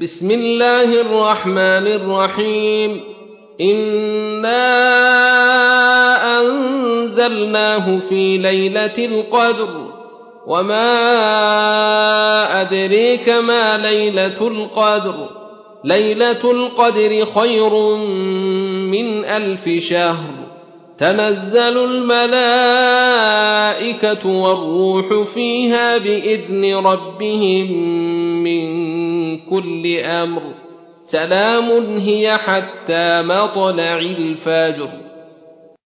بسم الله الرحمن الرحيم. إنا أنزلناه في ليلة القدر. وما أدريك ما ليلة القدر. ليلة القدر خير من ألف شهر. تنزل الملائكة والروح فيها بإذن ربهم كل أمر سلام هي حتى مطلع الفجر.